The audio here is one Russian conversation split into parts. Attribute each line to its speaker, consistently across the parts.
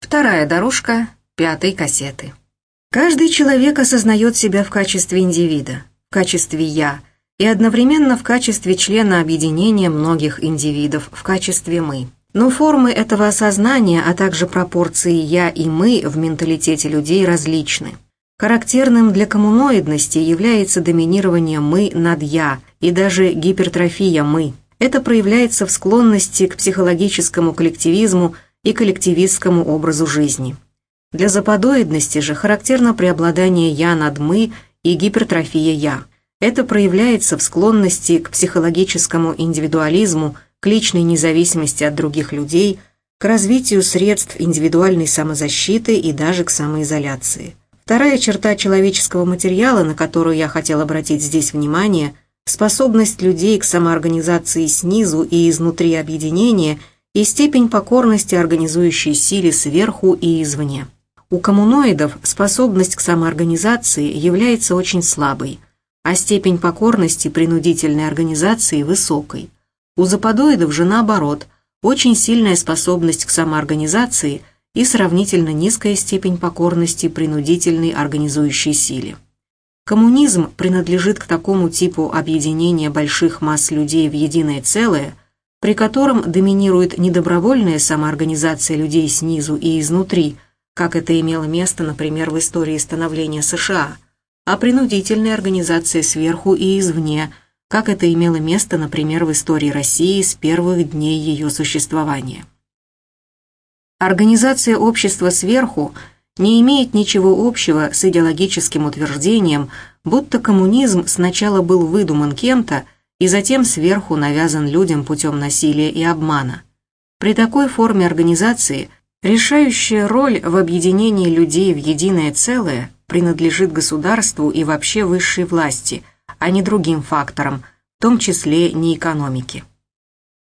Speaker 1: Вторая дорожка пятой кассеты. Каждый человек осознает себя в качестве индивида, в качестве «я», и одновременно в качестве члена объединения многих индивидов, в качестве «мы». Но формы этого осознания, а также пропорции «я» и «мы» в менталитете людей различны. Характерным для коммуноидности является доминирование «мы» над «я» и даже гипертрофия «мы». Это проявляется в склонности к психологическому коллективизму и коллективистскому образу жизни. Для западоидности же характерно преобладание «я» над «мы» и гипертрофия «я». Это проявляется в склонности к психологическому индивидуализму, к личной независимости от других людей, к развитию средств индивидуальной самозащиты и даже к самоизоляции. Вторая черта человеческого материала, на которую я хотел обратить здесь внимание – способность людей к самоорганизации снизу и изнутри объединения – и степень покорности организующей силе сверху и извне. У коммуноидов способность к самоорганизации является очень слабой, а степень покорности принудительной организации высокой. У западоидов же наоборот, очень сильная способность к самоорганизации и сравнительно низкая степень покорности принудительной организующей силе. Коммунизм принадлежит к такому типу объединения больших масс людей в единое целое – при котором доминирует не добровольная самоорганизация людей снизу и изнутри, как это имело место, например, в истории становления США, а принудительная организация сверху и извне, как это имело место, например, в истории России с первых дней ее существования. Организация общества сверху не имеет ничего общего с идеологическим утверждением, будто коммунизм сначала был выдуман кем-то, и затем сверху навязан людям путем насилия и обмана. При такой форме организации решающая роль в объединении людей в единое целое принадлежит государству и вообще высшей власти, а не другим факторам, в том числе не экономике.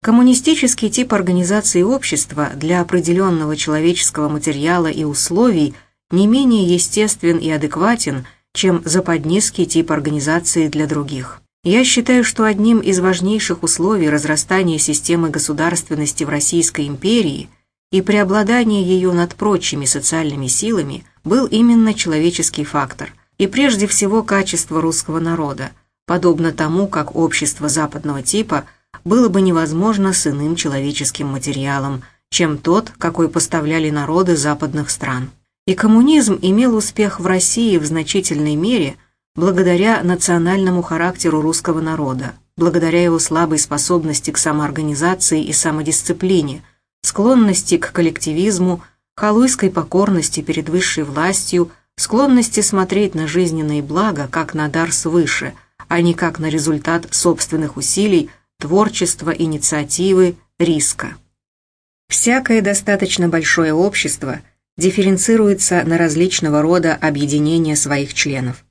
Speaker 1: Коммунистический тип организации общества для определенного человеческого материала и условий не менее естествен и адекватен, чем западнистский тип организации для других. Я считаю, что одним из важнейших условий разрастания системы государственности в Российской империи и преобладания ее над прочими социальными силами был именно человеческий фактор и прежде всего качество русского народа, подобно тому, как общество западного типа было бы невозможно с иным человеческим материалом, чем тот, какой поставляли народы западных стран. И коммунизм имел успех в России в значительной мере – благодаря национальному характеру русского народа, благодаря его слабой способности к самоорганизации и самодисциплине, склонности к коллективизму, халуйской покорности перед высшей властью, склонности смотреть на жизненные блага как на дар свыше, а не как на результат собственных усилий, творчества, инициативы, риска. Всякое достаточно большое общество дифференцируется на различного рода объединения своих членов.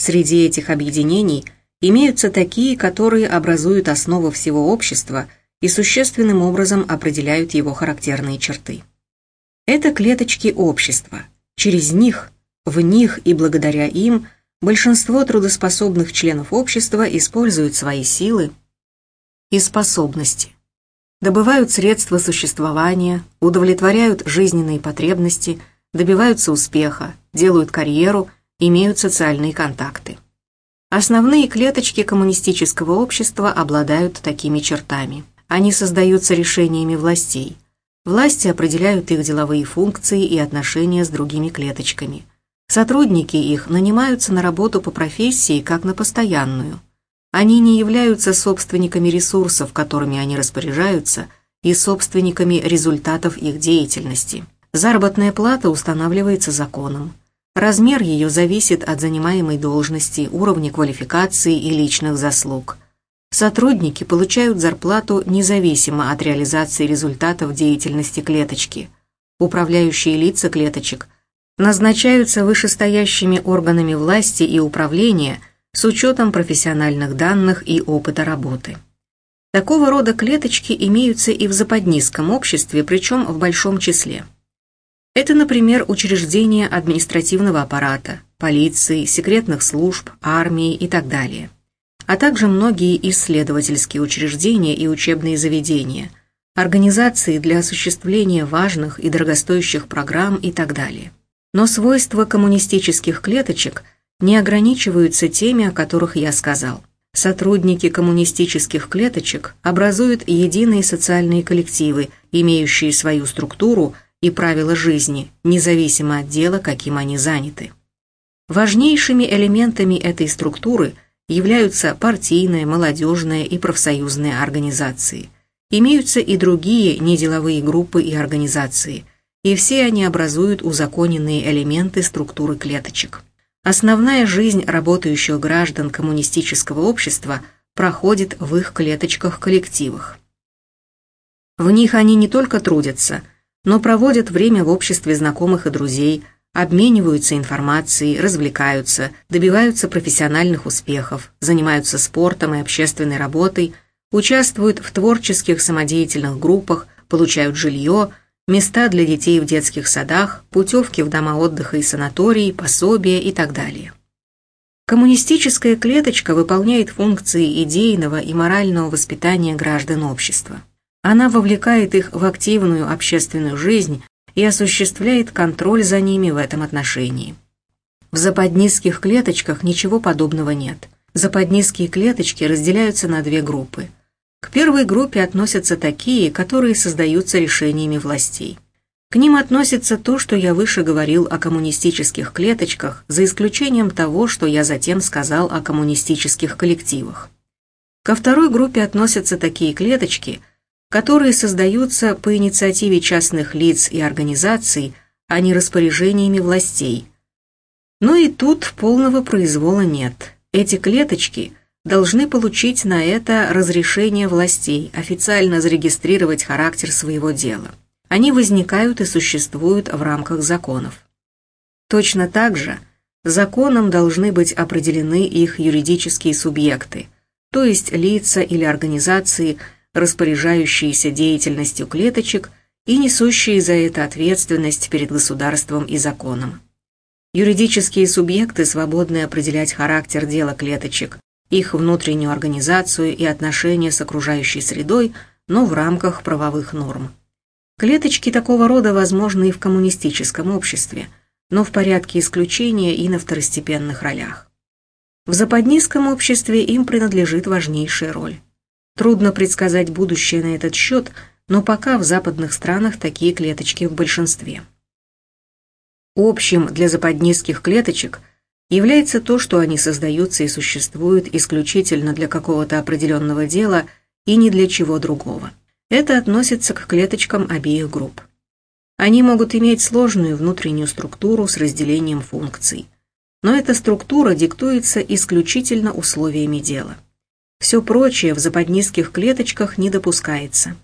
Speaker 1: Среди этих объединений имеются такие, которые образуют основу всего общества и существенным образом определяют его характерные черты. Это клеточки общества. Через них, в них и благодаря им большинство трудоспособных членов общества используют свои силы и способности, добывают средства существования, удовлетворяют жизненные потребности, добиваются успеха, делают карьеру – имеют социальные контакты. Основные клеточки коммунистического общества обладают такими чертами. Они создаются решениями властей. Власти определяют их деловые функции и отношения с другими клеточками. Сотрудники их нанимаются на работу по профессии как на постоянную. Они не являются собственниками ресурсов, которыми они распоряжаются, и собственниками результатов их деятельности. Заработная плата устанавливается законом. Размер ее зависит от занимаемой должности, уровня квалификации и личных заслуг. Сотрудники получают зарплату независимо от реализации результатов деятельности клеточки. Управляющие лица клеточек назначаются вышестоящими органами власти и управления с учетом профессиональных данных и опыта работы. Такого рода клеточки имеются и в западнистском обществе, причем в большом числе. Это, например, учреждения административного аппарата, полиции, секретных служб, армии и так далее, а также многие исследовательские учреждения и учебные заведения, организации для осуществления важных и дорогостоящих программ и так далее. Но свойства коммунистических клеточек не ограничиваются теми, о которых я сказал. Сотрудники коммунистических клеточек образуют единые социальные коллективы, имеющие свою структуру и правила жизни, независимо от дела, каким они заняты. Важнейшими элементами этой структуры являются партийные, молодежные и профсоюзные организации. Имеются и другие неделовые группы и организации, и все они образуют узаконенные элементы структуры клеточек. Основная жизнь работающих граждан коммунистического общества проходит в их клеточках-коллективах. В них они не только трудятся, но проводят время в обществе знакомых и друзей, обмениваются информацией, развлекаются, добиваются профессиональных успехов, занимаются спортом и общественной работой, участвуют в творческих самодеятельных группах, получают жилье, места для детей в детских садах, путевки в дома отдыха и санатории, пособия и так далее. Коммунистическая клеточка выполняет функции идейного и морального воспитания граждан общества. Она вовлекает их в активную общественную жизнь и осуществляет контроль за ними в этом отношении. В западнистских клеточках ничего подобного нет. Западнистские клеточки разделяются на две группы – к первой группе относятся такие, которые создаются решениями властей. К ним относится то, что я выше говорил о коммунистических клеточках, за исключением того, что я затем сказал о коммунистических коллективах. Ко второй группе относятся такие клеточки, которые создаются по инициативе частных лиц и организаций, а не распоряжениями властей. Но и тут полного произвола нет. Эти клеточки – должны получить на это разрешение властей, официально зарегистрировать характер своего дела. Они возникают и существуют в рамках законов. Точно так же законом должны быть определены их юридические субъекты, то есть лица или организации, распоряжающиеся деятельностью клеточек и несущие за это ответственность перед государством и законом. Юридические субъекты свободны определять характер дела клеточек, их внутреннюю организацию и отношения с окружающей средой, но в рамках правовых норм. Клеточки такого рода возможны и в коммунистическом обществе, но в порядке исключения и на второстепенных ролях. В западнистском обществе им принадлежит важнейшая роль. Трудно предсказать будущее на этот счет, но пока в западных странах такие клеточки в большинстве. Общим для западнистских клеточек – является то, что они создаются и существуют исключительно для какого-то определенного дела и ни для чего другого. Это относится к клеточкам обеих групп. Они могут иметь сложную внутреннюю структуру с разделением функций. Но эта структура диктуется исключительно условиями дела. Все прочее в западнистских клеточках не допускается.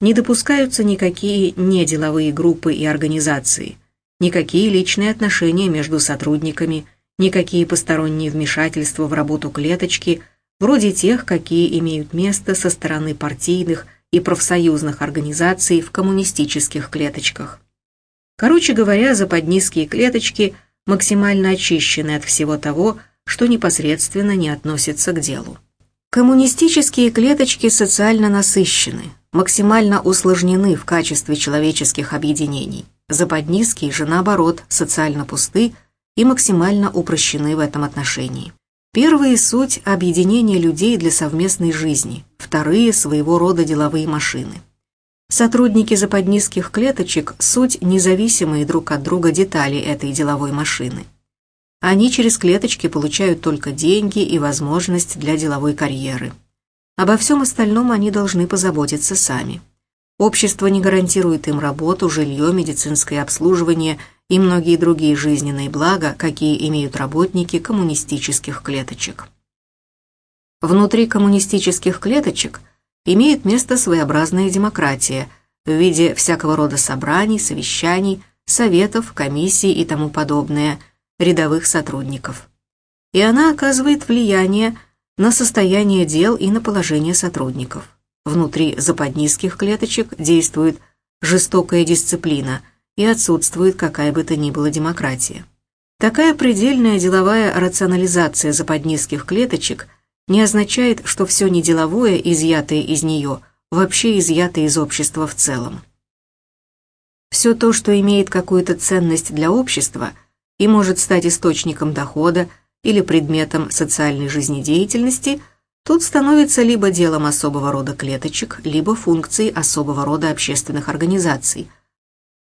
Speaker 1: Не допускаются никакие неделовые группы и организации, никакие личные отношения между сотрудниками – никакие посторонние вмешательства в работу клеточки, вроде тех, какие имеют место со стороны партийных и профсоюзных организаций в коммунистических клеточках. Короче говоря, западнистские клеточки максимально очищены от всего того, что непосредственно не относится к делу. Коммунистические клеточки социально насыщены, максимально усложнены в качестве человеческих объединений. Западнистские же, наоборот, социально пусты, и максимально упрощены в этом отношении. Первые – суть объединения людей для совместной жизни, вторые – своего рода деловые машины. Сотрудники западнистских клеточек – суть независимые друг от друга детали этой деловой машины. Они через клеточки получают только деньги и возможность для деловой карьеры. Обо всем остальном они должны позаботиться сами. Общество не гарантирует им работу, жилье, медицинское обслуживание – и многие другие жизненные блага, какие имеют работники коммунистических клеточек. Внутри коммунистических клеточек имеет место своеобразная демократия в виде всякого рода собраний, совещаний, советов, комиссий и тому подобное, рядовых сотрудников. И она оказывает влияние на состояние дел и на положение сотрудников. Внутри западнистских клеточек действует жестокая дисциплина – и отсутствует какая бы то ни была демократия. Такая предельная деловая рационализация западнистских клеточек не означает, что все неделовое, изъятое из нее, вообще изъяты из общества в целом. Все то, что имеет какую-то ценность для общества и может стать источником дохода или предметом социальной жизнедеятельности, тут становится либо делом особого рода клеточек, либо функцией особого рода общественных организаций,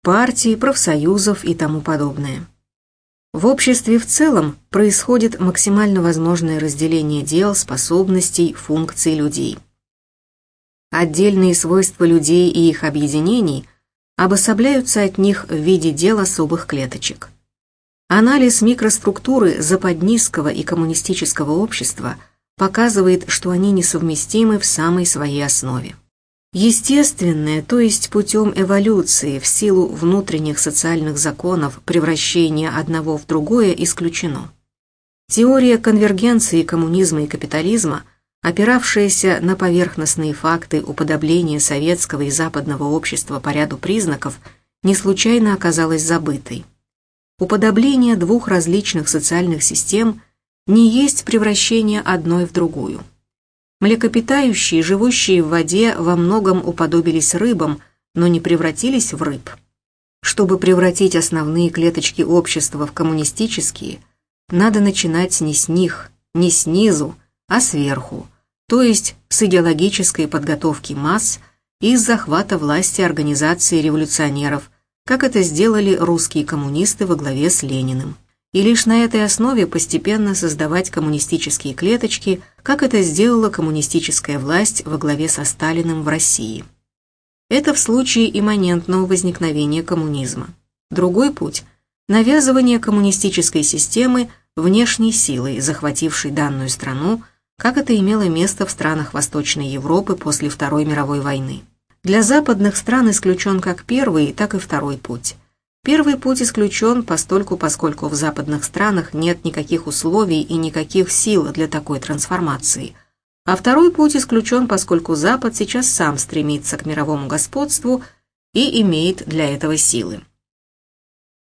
Speaker 1: партий, профсоюзов и тому подобное. В обществе в целом происходит максимально возможное разделение дел, способностей, функций людей. Отдельные свойства людей и их объединений обособляются от них в виде дел особых клеточек. Анализ микроструктуры западнистского и коммунистического общества показывает, что они несовместимы в самой своей основе. Естественное, то есть путем эволюции в силу внутренних социальных законов превращения одного в другое исключено. Теория конвергенции коммунизма и капитализма, опиравшаяся на поверхностные факты уподобления советского и западного общества по ряду признаков, не случайно оказалась забытой. Уподобление двух различных социальных систем не есть превращение одной в другую. Млекопитающие, живущие в воде, во многом уподобились рыбам, но не превратились в рыб. Чтобы превратить основные клеточки общества в коммунистические, надо начинать не с них, не снизу, а сверху, то есть с идеологической подготовки масс и с захвата власти организации революционеров, как это сделали русские коммунисты во главе с Лениным и лишь на этой основе постепенно создавать коммунистические клеточки, как это сделала коммунистическая власть во главе со Сталиным в России. Это в случае имманентного возникновения коммунизма. Другой путь – навязывание коммунистической системы внешней силой, захватившей данную страну, как это имело место в странах Восточной Европы после Второй мировой войны. Для западных стран исключен как первый, так и второй путь – Первый путь исключен постольку, поскольку в западных странах нет никаких условий и никаких сил для такой трансформации. А второй путь исключен, поскольку Запад сейчас сам стремится к мировому господству и имеет для этого силы.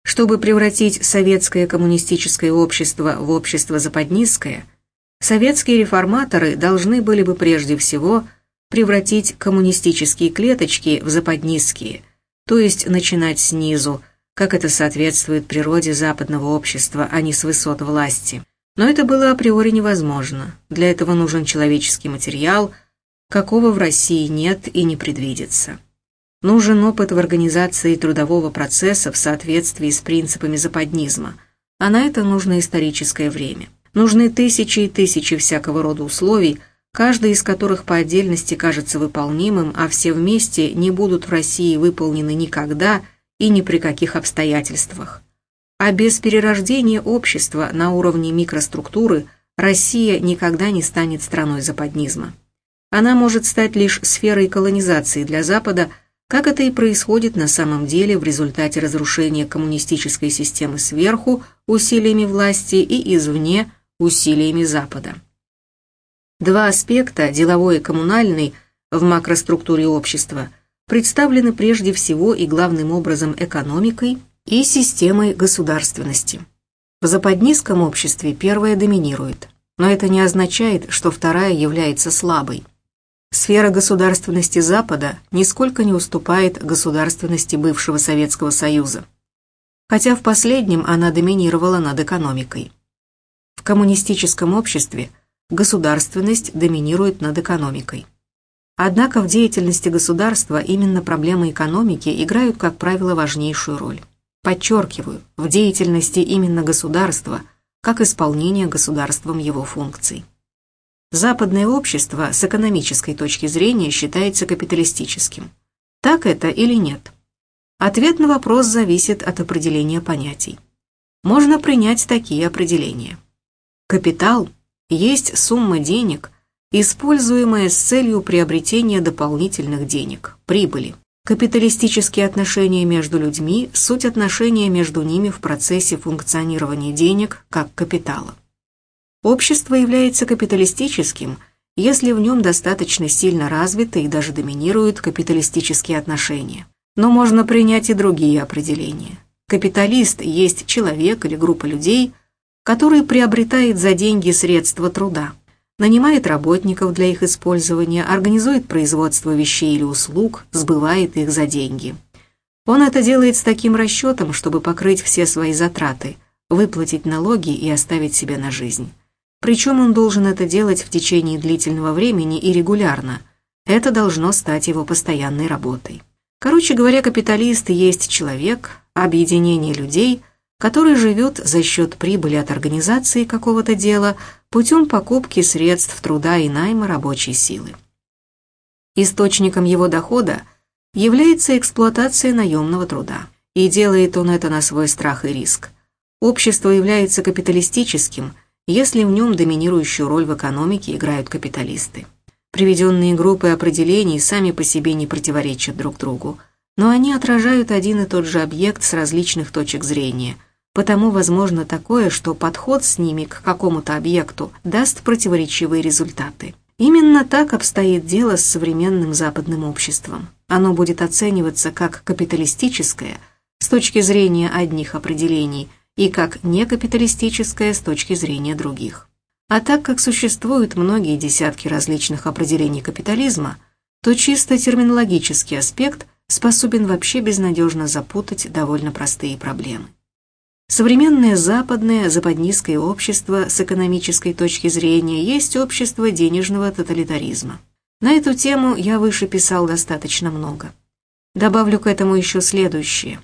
Speaker 1: Чтобы превратить советское коммунистическое общество в общество западнистское, советские реформаторы должны были бы прежде всего превратить коммунистические клеточки в западнистские, то есть начинать снизу, как это соответствует природе западного общества, а не с высот власти. Но это было априори невозможно. Для этого нужен человеческий материал, какого в России нет и не предвидится. Нужен опыт в организации трудового процесса в соответствии с принципами западнизма, а на это нужно историческое время. Нужны тысячи и тысячи всякого рода условий, каждый из которых по отдельности кажется выполнимым, а все вместе не будут в России выполнены никогда – и ни при каких обстоятельствах. А без перерождения общества на уровне микроструктуры Россия никогда не станет страной западнизма. Она может стать лишь сферой колонизации для Запада, как это и происходит на самом деле в результате разрушения коммунистической системы сверху усилиями власти и извне усилиями Запада. Два аспекта, деловой и коммунальный, в макроструктуре общества – представлены прежде всего и главным образом экономикой и системой государственности. В западнистском обществе первая доминирует, но это не означает, что вторая является слабой. Сфера государственности Запада нисколько не уступает государственности бывшего Советского Союза, хотя в последнем она доминировала над экономикой. В коммунистическом обществе государственность доминирует над экономикой. Однако в деятельности государства именно проблемы экономики играют, как правило, важнейшую роль. Подчеркиваю, в деятельности именно государства, как исполнение государством его функций. Западное общество с экономической точки зрения считается капиталистическим. Так это или нет? Ответ на вопрос зависит от определения понятий. Можно принять такие определения. Капитал есть сумма денег, используемое с целью приобретения дополнительных денег, прибыли. Капиталистические отношения между людьми – суть отношения между ними в процессе функционирования денег как капитала. Общество является капиталистическим, если в нем достаточно сильно развиты и даже доминируют капиталистические отношения. Но можно принять и другие определения. Капиталист есть человек или группа людей, который приобретает за деньги средства труда – нанимает работников для их использования, организует производство вещей или услуг, сбывает их за деньги. Он это делает с таким расчетом, чтобы покрыть все свои затраты, выплатить налоги и оставить себе на жизнь. Причем он должен это делать в течение длительного времени и регулярно. Это должно стать его постоянной работой. Короче говоря, капиталист есть человек, объединение людей, который живет за счет прибыли от организации какого-то дела путем покупки средств труда и найма рабочей силы. Источником его дохода является эксплуатация наемного труда, и делает он это на свой страх и риск. Общество является капиталистическим, если в нем доминирующую роль в экономике играют капиталисты. Приведенные группы определений сами по себе не противоречат друг другу, но они отражают один и тот же объект с различных точек зрения, потому возможно такое, что подход с ними к какому-то объекту даст противоречивые результаты. Именно так обстоит дело с современным западным обществом. Оно будет оцениваться как капиталистическое с точки зрения одних определений и как некапиталистическое с точки зрения других. А так как существуют многие десятки различных определений капитализма, то чисто терминологический аспект способен вообще безнадежно запутать довольно простые проблемы. Современное западное западнистское общество с экономической точки зрения есть общество денежного тоталитаризма. На эту тему я выше писал достаточно много. Добавлю к этому еще следующее.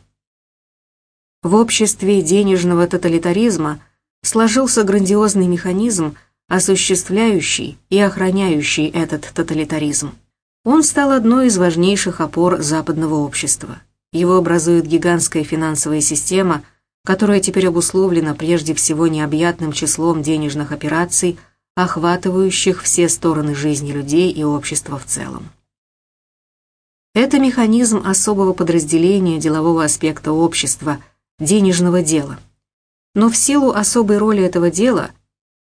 Speaker 1: В обществе денежного тоталитаризма – сложился грандиозный механизм, осуществляющий и охраняющий этот тоталитаризм. Он стал одной из важнейших опор западного общества. Его образует гигантская финансовая система, которая теперь обусловлена прежде всего необъятным числом денежных операций, охватывающих все стороны жизни людей и общества в целом. Это механизм особого подразделения делового аспекта общества, денежного дела – но в силу особой роли этого дела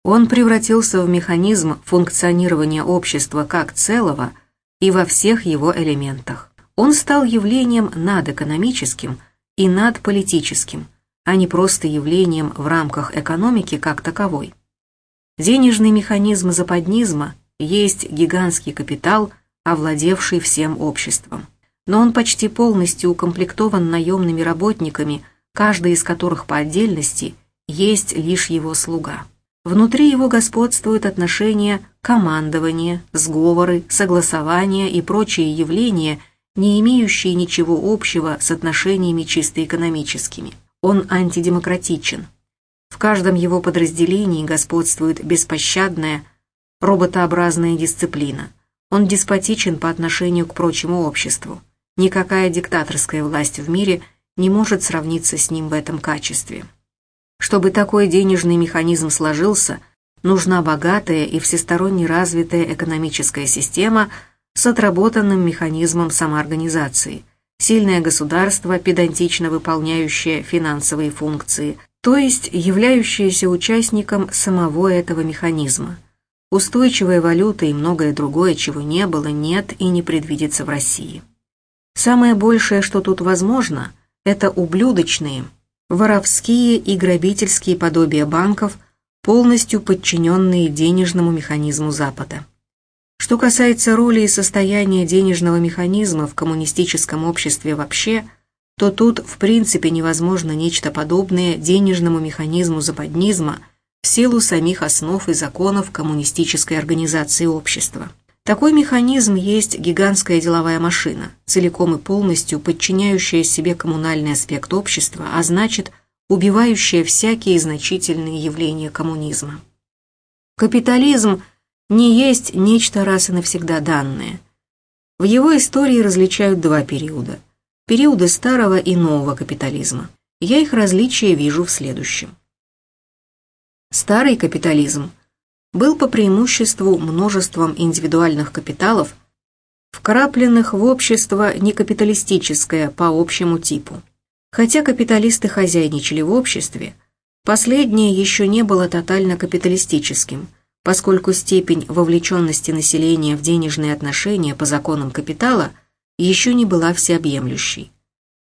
Speaker 1: он превратился в механизм функционирования общества как целого и во всех его элементах. Он стал явлением надэкономическим и надполитическим, а не просто явлением в рамках экономики как таковой. Денежный механизм западнизма есть гигантский капитал, овладевший всем обществом. Но он почти полностью укомплектован наемными работниками – каждый из которых по отдельности есть лишь его слуга. Внутри его господствуют отношения командования, сговоры, согласования и прочие явления, не имеющие ничего общего с отношениями чисто экономическими. Он антидемократичен. В каждом его подразделении господствует беспощадная, роботообразная дисциплина. Он деспотичен по отношению к прочему обществу. Никакая диктаторская власть в мире – не может сравниться с ним в этом качестве. Чтобы такой денежный механизм сложился, нужна богатая и всесторонне развитая экономическая система с отработанным механизмом самоорганизации, сильное государство, педантично выполняющее финансовые функции, то есть являющееся участником самого этого механизма. Устойчивая валюта и многое другое, чего не было, нет и не предвидится в России. Самое большее, что тут возможно, это ублюдочные, воровские и грабительские подобия банков, полностью подчиненные денежному механизму Запада. Что касается роли и состояния денежного механизма в коммунистическом обществе вообще, то тут в принципе невозможно нечто подобное денежному механизму западнизма в силу самих основ и законов коммунистической организации общества. Такой механизм есть гигантская деловая машина, целиком и полностью подчиняющая себе коммунальный аспект общества, а значит, убивающая всякие значительные явления коммунизма. Капитализм не есть нечто раз и навсегда данное. В его истории различают два периода. Периоды старого и нового капитализма. Я их различия вижу в следующем. Старый капитализм был по преимуществу множеством индивидуальных капиталов, вкрапленных в общество некапиталистическое по общему типу. Хотя капиталисты хозяйничали в обществе, последнее еще не было тотально капиталистическим, поскольку степень вовлеченности населения в денежные отношения по законам капитала еще не была всеобъемлющей.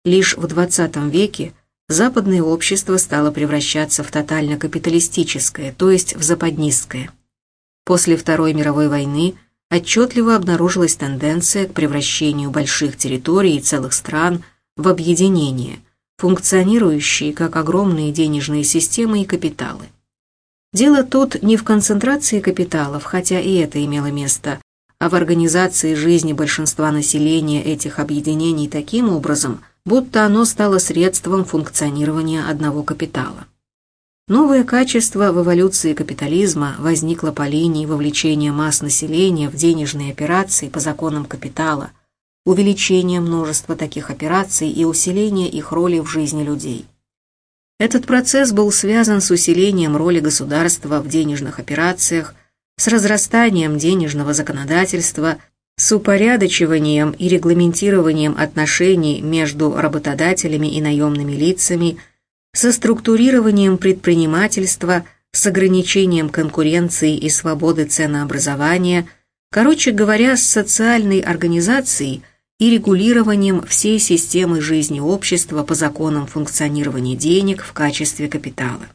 Speaker 1: Лишь в XX веке западное общество стало превращаться в тотально капиталистическое, то есть в западнистское. После Второй мировой войны отчетливо обнаружилась тенденция к превращению больших территорий и целых стран в объединение, функционирующие как огромные денежные системы и капиталы. Дело тут не в концентрации капиталов, хотя и это имело место, а в организации жизни большинства населения этих объединений таким образом, будто оно стало средством функционирования одного капитала. Новое качество в эволюции капитализма возникло по линии вовлечения масс населения в денежные операции по законам капитала, увеличения множества таких операций и усиления их роли в жизни людей. Этот процесс был связан с усилением роли государства в денежных операциях, с разрастанием денежного законодательства, с упорядочиванием и регламентированием отношений между работодателями и наемными лицами, со структурированием предпринимательства, с ограничением конкуренции и свободы ценообразования, короче говоря, с социальной организацией и регулированием всей системы жизни общества по законам функционирования денег в качестве капитала.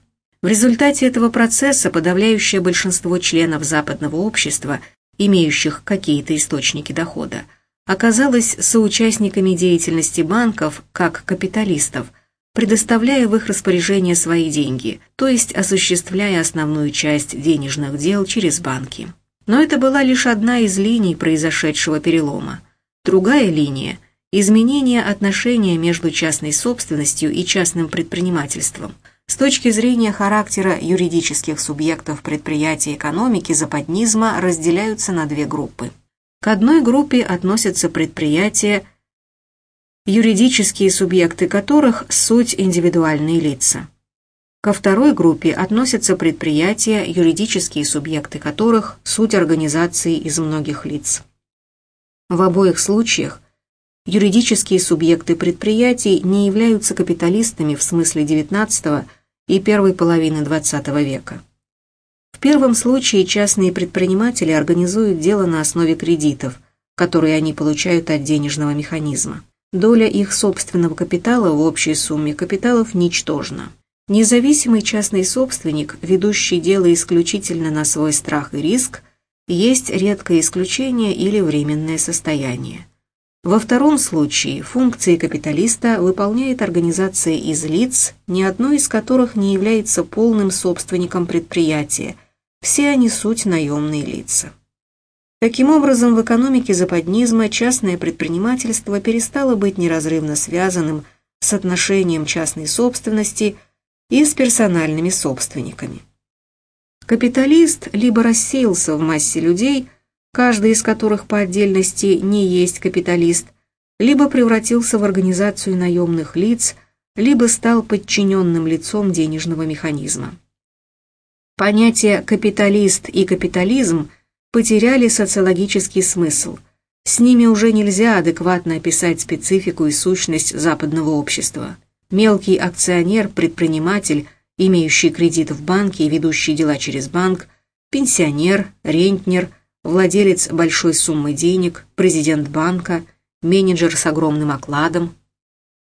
Speaker 1: В результате этого процесса подавляющее большинство членов западного общества, имеющих какие-то источники дохода, оказалось соучастниками деятельности банков как капиталистов, предоставляя в их распоряжение свои деньги, то есть осуществляя основную часть денежных дел через банки. Но это была лишь одна из линий произошедшего перелома. Другая линия – изменение отношения между частной собственностью и частным предпринимательством – с точки зрения характера юридических субъектов предприятий экономики западнизма разделяются на две группы. К одной группе относятся предприятия, юридические субъекты которых – суть индивидуальные лица. Ко второй группе относятся предприятия, юридические субъекты которых – суть организации из многих лиц. В обоих случаях юридические субъекты предприятий не являются капиталистами в смысле XIX и первой половины XX века. В первом случае частные предприниматели организуют дело на основе кредитов, которые они получают от денежного механизма. Доля их собственного капитала в общей сумме капиталов ничтожна. Независимый частный собственник, ведущий дело исключительно на свой страх и риск, есть редкое исключение или временное состояние. Во втором случае функции капиталиста выполняет организация из лиц, ни одно из которых не является полным собственником предприятия, все они суть наемные лица. Таким образом, в экономике западнизма частное предпринимательство перестало быть неразрывно связанным с отношением частной собственности и с персональными собственниками. Капиталист либо рассеялся в массе людей – каждый из которых по отдельности не есть капиталист, либо превратился в организацию наемных лиц, либо стал подчиненным лицом денежного механизма. Понятия «капиталист» и «капитализм» потеряли социологический смысл. С ними уже нельзя адекватно описать специфику и сущность западного общества. Мелкий акционер, предприниматель, имеющий кредит в банке и ведущий дела через банк, пенсионер, рентнер – владелец большой суммы денег, президент банка, менеджер с огромным окладом,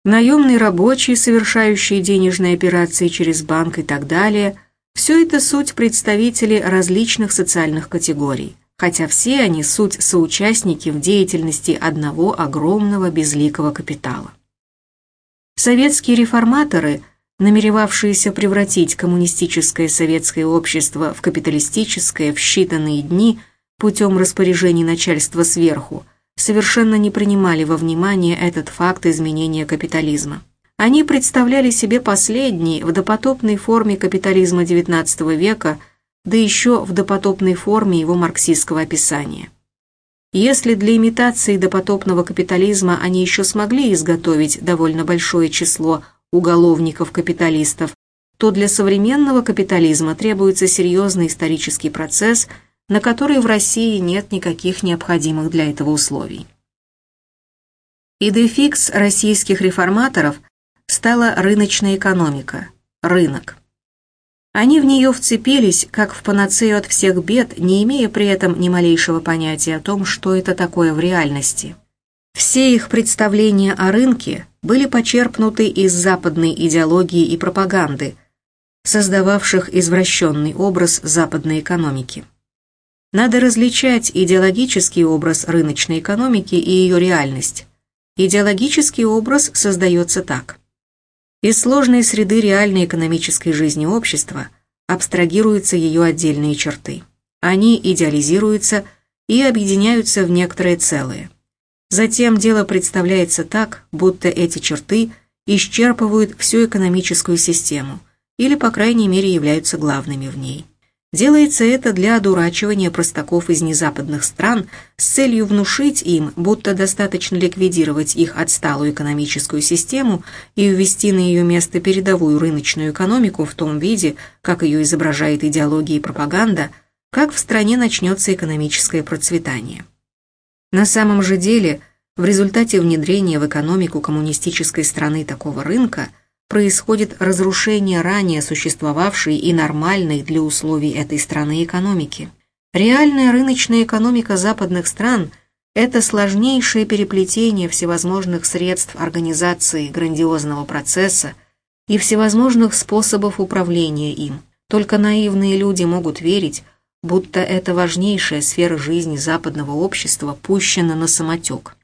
Speaker 1: наемный рабочий, совершающий денежные операции через банк и так далее – все это суть представители различных социальных категорий, хотя все они суть соучастники в деятельности одного огромного безликого капитала. Советские реформаторы, намеревавшиеся превратить коммунистическое советское общество в капиталистическое в считанные дни – путем распоряжений начальства сверху, совершенно не принимали во внимание этот факт изменения капитализма. Они представляли себе последний в допотопной форме капитализма XIX века, да еще в допотопной форме его марксистского описания. Если для имитации допотопного капитализма они еще смогли изготовить довольно большое число уголовников-капиталистов, то для современного капитализма требуется серьезный исторический процесс – на которые в России нет никаких необходимых для этого условий. Идефикс российских реформаторов стала рыночная экономика, рынок. Они в нее вцепились, как в панацею от всех бед, не имея при этом ни малейшего понятия о том, что это такое в реальности. Все их представления о рынке были почерпнуты из западной идеологии и пропаганды, создававших извращенный образ западной экономики. Надо различать идеологический образ рыночной экономики и ее реальность. Идеологический образ создается так. Из сложной среды реальной экономической жизни общества абстрагируются ее отдельные черты. Они идеализируются и объединяются в некоторое целое. Затем дело представляется так, будто эти черты исчерпывают всю экономическую систему или, по крайней мере, являются главными в ней. Делается это для одурачивания простаков из незападных стран с целью внушить им, будто достаточно ликвидировать их отсталую экономическую систему и ввести на ее место передовую рыночную экономику в том виде, как ее изображает идеология и пропаганда, как в стране начнется экономическое процветание. На самом же деле, в результате внедрения в экономику коммунистической страны такого рынка – происходит разрушение ранее существовавшей и нормальной для условий этой страны экономики. Реальная рыночная экономика западных стран – это сложнейшее переплетение всевозможных средств организации грандиозного процесса и всевозможных способов управления им. Только наивные люди могут верить, будто эта важнейшая сфера жизни западного общества пущена на самотек.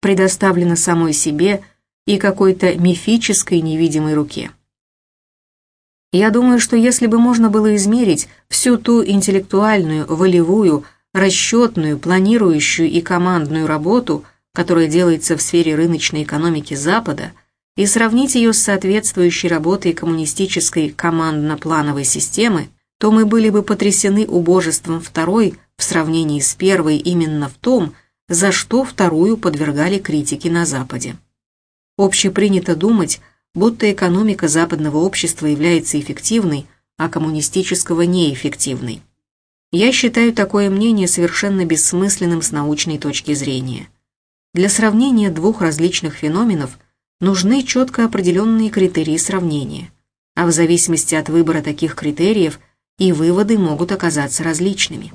Speaker 1: Предоставлена самой себе – и какой-то мифической невидимой руке. Я думаю, что если бы можно было измерить всю ту интеллектуальную, волевую, расчетную, планирующую и командную работу, которая делается в сфере рыночной экономики Запада, и сравнить ее с соответствующей работой коммунистической командно-плановой системы, то мы были бы потрясены убожеством второй в сравнении с первой именно в том, за что вторую подвергали критике на Западе. Общепринято думать, будто экономика западного общества является эффективной, а коммунистического неэффективной. Я считаю такое мнение совершенно бессмысленным с научной точки зрения. Для сравнения двух различных феноменов нужны четко определенные критерии сравнения, а в зависимости от выбора таких критериев и выводы могут оказаться различными.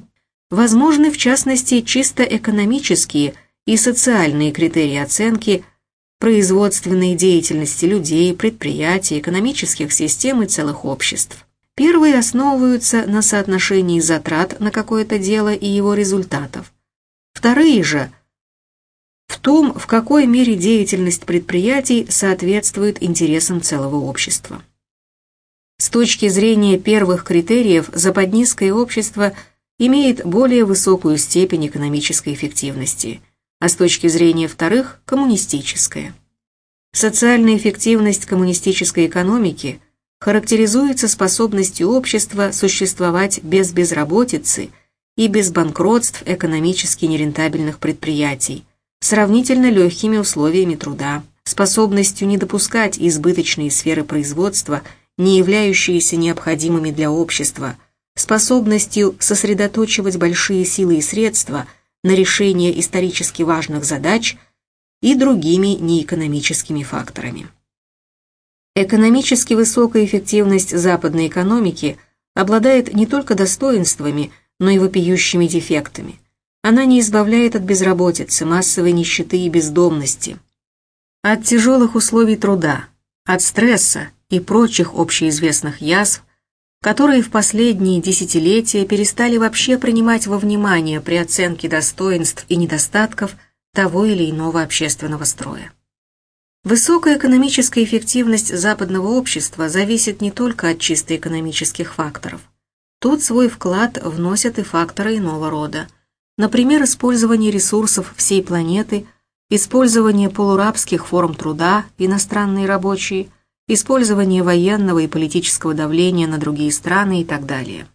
Speaker 1: Возможны, в частности, чисто экономические и социальные критерии оценки – производственной деятельности людей, предприятий, экономических систем и целых обществ. Первые основываются на соотношении затрат на какое-то дело и его результатов. Вторые же – в том, в какой мере деятельность предприятий соответствует интересам целого общества. С точки зрения первых критериев, западнистское общество имеет более высокую степень экономической эффективности – а с точки зрения вторых – коммунистическое. Социальная эффективность коммунистической экономики характеризуется способностью общества существовать без безработицы и без банкротств экономически нерентабельных предприятий, сравнительно легкими условиями труда, способностью не допускать избыточные сферы производства, не являющиеся необходимыми для общества, способностью сосредоточивать большие силы и средства – на решение исторически важных задач и другими неэкономическими факторами. Экономически высокая эффективность западной экономики обладает не только достоинствами, но и вопиющими дефектами. Она не избавляет от безработицы, массовой нищеты и бездомности, от тяжелых условий труда, от стресса и прочих общеизвестных язв, которые в последние десятилетия перестали вообще принимать во внимание при оценке достоинств и недостатков того или иного общественного строя. Высокая экономическая эффективность западного общества зависит не только от чисто экономических факторов. Тут свой вклад вносят и факторы иного рода. Например, использование ресурсов всей планеты, использование полурабских форм труда, иностранные рабочие – использование военного и политического давления на другие страны и так далее.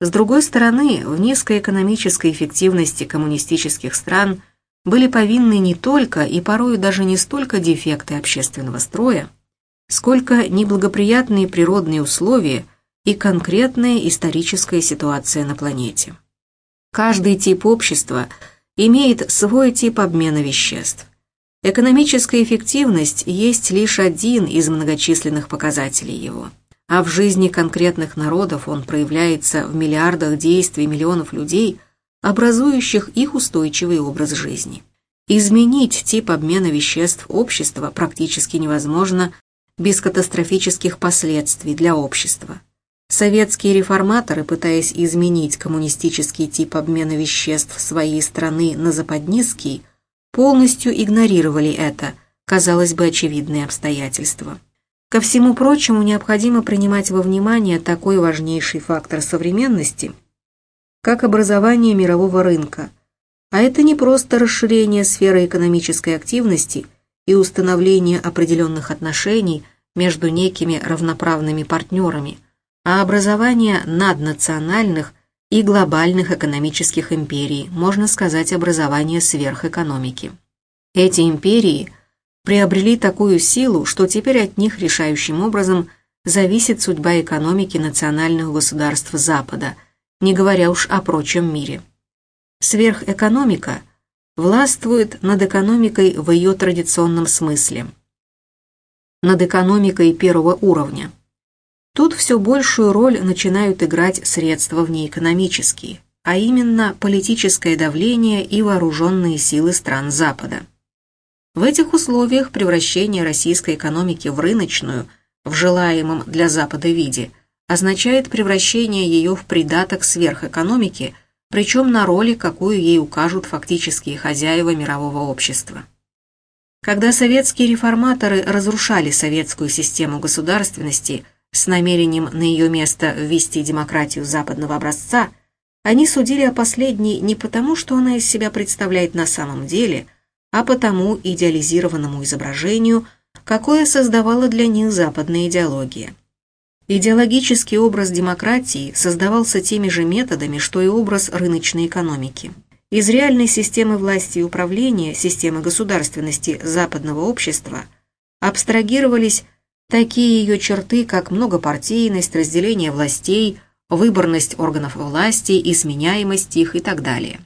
Speaker 1: С другой стороны, в низкой экономической эффективности коммунистических стран были повинны не только и порою даже не столько дефекты общественного строя, сколько неблагоприятные природные условия и конкретная историческая ситуация на планете. Каждый тип общества имеет свой тип обмена веществ. Экономическая эффективность есть лишь один из многочисленных показателей его. А в жизни конкретных народов он проявляется в миллиардах действий миллионов людей, образующих их устойчивый образ жизни. Изменить тип обмена веществ общества практически невозможно без катастрофических последствий для общества. Советские реформаторы, пытаясь изменить коммунистический тип обмена веществ своей страны на западнистский, полностью игнорировали это, казалось бы, очевидные обстоятельства. Ко всему прочему, необходимо принимать во внимание такой важнейший фактор современности, как образование мирового рынка. А это не просто расширение сферы экономической активности и установление определенных отношений между некими равноправными партнерами – а образование наднациональных и глобальных экономических империй, можно сказать, образование сверхэкономики. Эти империи приобрели такую силу, что теперь от них решающим образом зависит судьба экономики национальных государств Запада, не говоря уж о прочем мире. Сверхэкономика властвует над экономикой в ее традиционном смысле, над экономикой первого уровня – Тут все большую роль начинают играть средства внеэкономические, а именно политическое давление и вооруженные силы стран Запада. В этих условиях превращение российской экономики в рыночную, в желаемом для Запада виде, означает превращение ее в придаток сверхэкономики, причем на роли, какую ей укажут фактические хозяева мирового общества. Когда советские реформаторы разрушали советскую систему государственности – с намерением на ее место ввести демократию западного образца, они судили о последней не потому, что она из себя представляет на самом деле, а по тому идеализированному изображению, какое создавала для них западная идеология. Идеологический образ демократии создавался теми же методами, что и образ рыночной экономики. Из реальной системы власти и управления, системы государственности западного общества, абстрагировались Такие ее черты, как многопартийность, разделение властей, выборность органов власти и сменяемость их и так далее.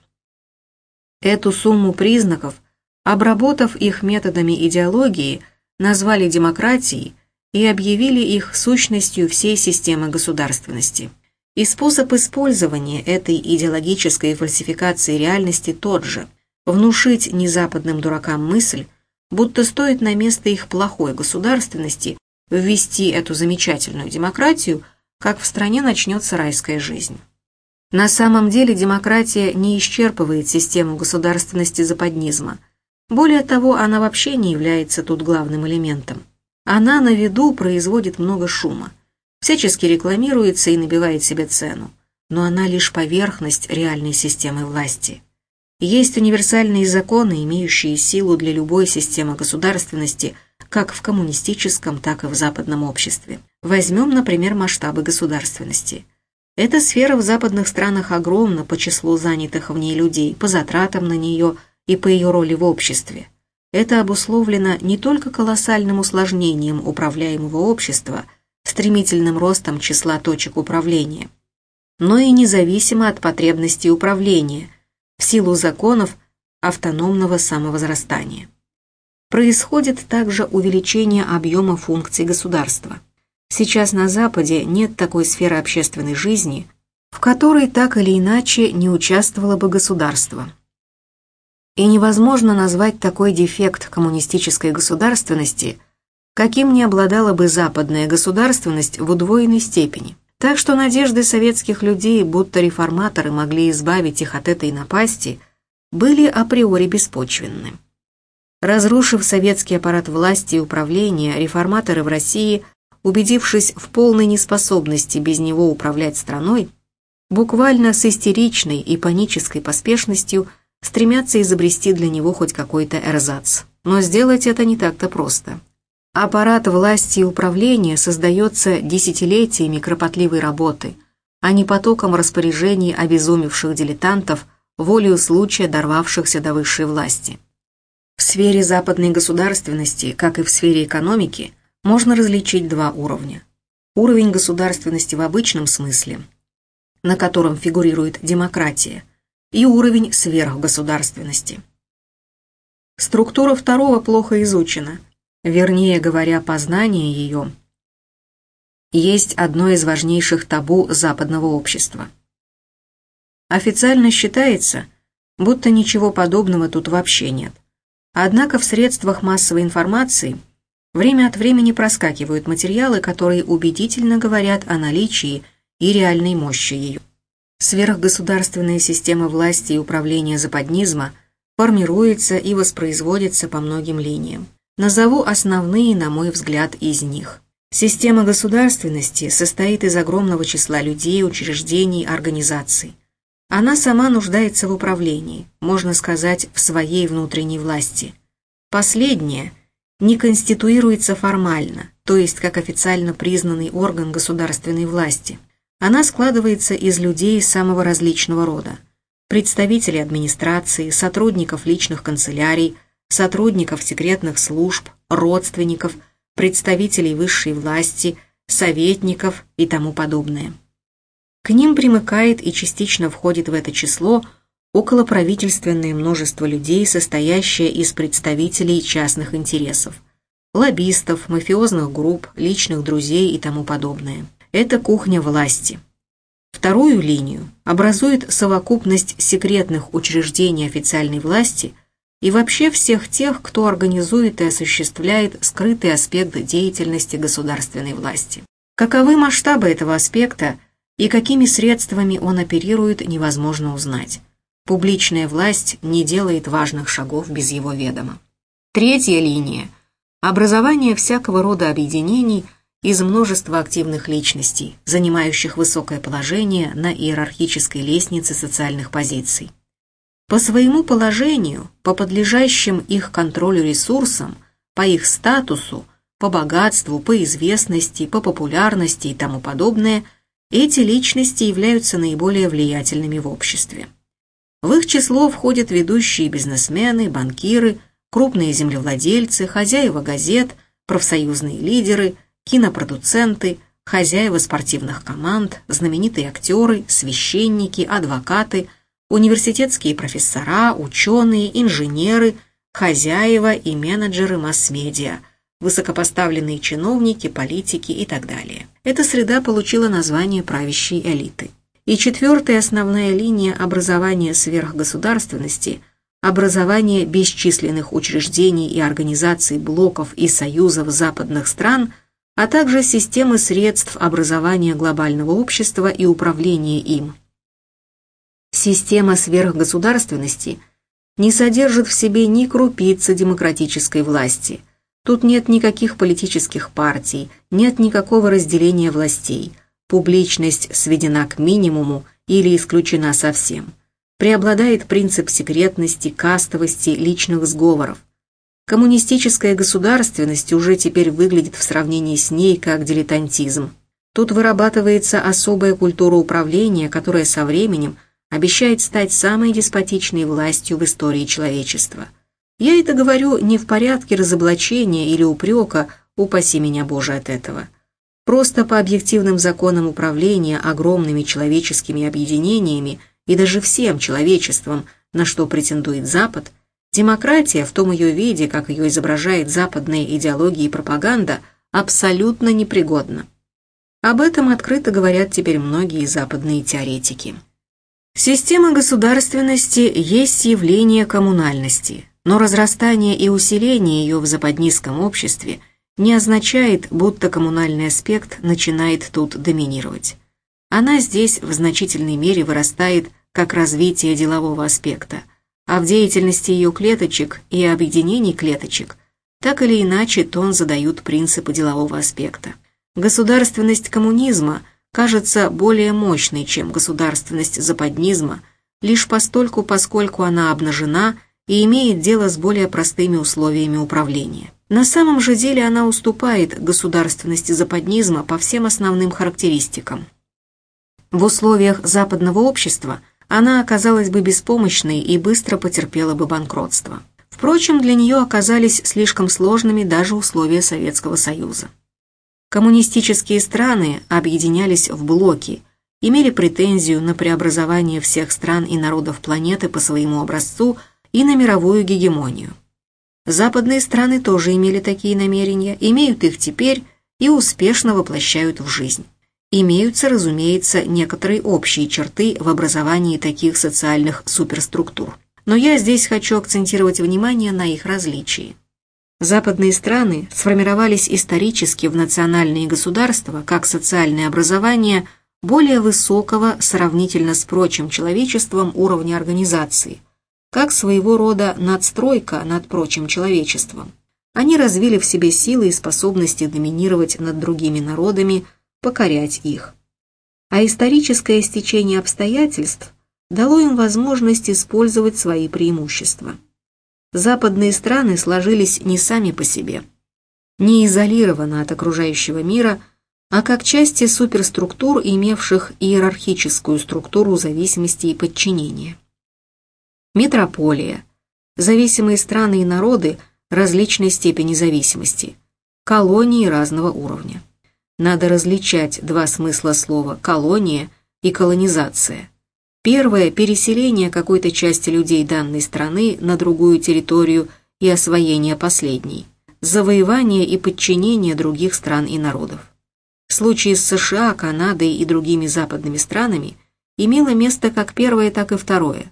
Speaker 1: Эту сумму признаков, обработав их методами идеологии, назвали демократией и объявили их сущностью всей системы государственности. И способ использования этой идеологической фальсификации реальности тот же – внушить незападным дуракам мысль, будто стоит на место их плохой государственности ввести эту замечательную демократию, как в стране начнется райская жизнь. На самом деле демократия не исчерпывает систему государственности западнизма. Более того, она вообще не является тут главным элементом. Она на виду производит много шума, всячески рекламируется и набивает себе цену, но она лишь поверхность реальной системы власти. Есть универсальные законы, имеющие силу для любой системы государственности – как в коммунистическом, так и в западном обществе. Возьмем, например, масштабы государственности. Эта сфера в западных странах огромна по числу занятых в ней людей, по затратам на нее и по ее роли в обществе. Это обусловлено не только колоссальным усложнением управляемого общества, стремительным ростом числа точек управления, но и независимо от потребностей управления, в силу законов автономного самовозрастания происходит также увеличение объема функций государства. Сейчас на Западе нет такой сферы общественной жизни, в которой так или иначе не участвовало бы государство. И невозможно назвать такой дефект коммунистической государственности, каким не обладала бы западная государственность в удвоенной степени. Так что надежды советских людей, будто реформаторы могли избавить их от этой напасти, были априори беспочвенны. Разрушив советский аппарат власти и управления, реформаторы в России, убедившись в полной неспособности без него управлять страной, буквально с истеричной и панической поспешностью стремятся изобрести для него хоть какой-то эрзац. Но сделать это не так-то просто. Аппарат власти и управления создается десятилетиями кропотливой работы, а не потоком распоряжений обезумевших дилетантов, волею случая дорвавшихся до высшей власти. В сфере западной государственности, как и в сфере экономики, можно различить два уровня. Уровень государственности в обычном смысле, на котором фигурирует демократия, и уровень сверхгосударственности. Структура второго плохо изучена, вернее говоря, познание ее есть одно из важнейших табу западного общества. Официально считается, будто ничего подобного тут вообще нет. Однако в средствах массовой информации время от времени проскакивают материалы, которые убедительно говорят о наличии и реальной мощи ее. Сверхгосударственная система власти и управления западнизма формируется и воспроизводится по многим линиям. Назову основные, на мой взгляд, из них. Система государственности состоит из огромного числа людей, учреждений, организаций. Она сама нуждается в управлении, можно сказать, в своей внутренней власти. Последняя не конституируется формально, то есть как официально признанный орган государственной власти. Она складывается из людей самого различного рода. Представителей администрации, сотрудников личных канцелярий, сотрудников секретных служб, родственников – представителей высшей власти, советников и тому подобное. К ним примыкает и частично входит в это число околоправительственное множество людей, состоящее из представителей частных интересов, лоббистов, мафиозных групп, личных друзей и тому подобное. Это кухня власти. Вторую линию образует совокупность секретных учреждений официальной власти – и вообще всех тех, кто организует и осуществляет скрытый аспект деятельности государственной власти. Каковы масштабы этого аспекта и какими средствами он оперирует, невозможно узнать. Публичная власть не делает важных шагов без его ведома. Третья линия – образование всякого рода объединений из множества активных личностей, занимающих высокое положение на иерархической лестнице социальных позиций. По своему положению, по подлежащим их контролю ресурсам, по их статусу, по богатству, по известности, по популярности и тому подобное, эти личности являются наиболее влиятельными в обществе. В их число входят ведущие бизнесмены, банкиры, крупные землевладельцы, хозяева газет, профсоюзные лидеры, кинопродуценты, хозяева спортивных команд, знаменитые актеры, священники, адвокаты – университетские профессора, ученые, инженеры, хозяева и менеджеры масс-медиа, высокопоставленные чиновники, политики и так далее. Эта среда получила название правящей элиты. И четвертая основная линия образования сверхгосударственности – образование бесчисленных учреждений и организаций блоков и союзов западных стран, а также системы средств образования глобального общества и управления им – Система сверхгосударственности не содержит в себе ни крупицы демократической власти. Тут нет никаких политических партий, нет никакого разделения властей. Публичность сведена к минимуму или исключена совсем. Преобладает принцип секретности, кастовости, личных сговоров. Коммунистическая государственность уже теперь выглядит в сравнении с ней как дилетантизм. Тут вырабатывается особая культура управления, которая со временем обещает стать самой деспотичной властью в истории человечества. Я это говорю не в порядке разоблачения или упрека, упаси меня Боже от этого. Просто по объективным законам управления огромными человеческими объединениями и даже всем человечеством, на что претендует Запад, демократия в том ее виде, как ее изображает западная идеология и пропаганда, абсолютно непригодна. Об этом открыто говорят теперь многие западные теоретики. Система государственности есть явление коммунальности, но разрастание и усиление ее в западнистском обществе не означает, будто коммунальный аспект начинает тут доминировать. Она здесь в значительной мере вырастает как развитие делового аспекта, а в деятельности ее клеточек и объединений клеточек так или иначе тон задают принципы делового аспекта. Государственность коммунизма – кажется более мощной, чем государственность западнизма, лишь постольку, поскольку она обнажена и имеет дело с более простыми условиями управления. На самом же деле она уступает государственности западнизма по всем основным характеристикам. В условиях западного общества она оказалась бы беспомощной и быстро потерпела бы банкротство. Впрочем, для нее оказались слишком сложными даже условия Советского Союза. Коммунистические страны объединялись в блоки, имели претензию на преобразование всех стран и народов планеты по своему образцу и на мировую гегемонию. Западные страны тоже имели такие намерения, имеют их теперь и успешно воплощают в жизнь. Имеются, разумеется, некоторые общие черты в образовании таких социальных суперструктур. Но я здесь хочу акцентировать внимание на их различии. Западные страны сформировались исторически в национальные государства как социальное образование более высокого сравнительно с прочим человечеством уровня организации, как своего рода надстройка над прочим человечеством. Они развили в себе силы и способности доминировать над другими народами, покорять их. А историческое стечение обстоятельств дало им возможность использовать свои преимущества. Западные страны сложились не сами по себе, не изолированно от окружающего мира, а как части суперструктур, имевших иерархическую структуру зависимости и подчинения. Метрополия, зависимые страны и народы – различной степени зависимости, колонии разного уровня. Надо различать два смысла слова «колония» и «колонизация». Первое – переселение какой-то части людей данной страны на другую территорию и освоение последней, завоевание и подчинение других стран и народов. В случае с США, Канадой и другими западными странами имело место как первое, так и второе.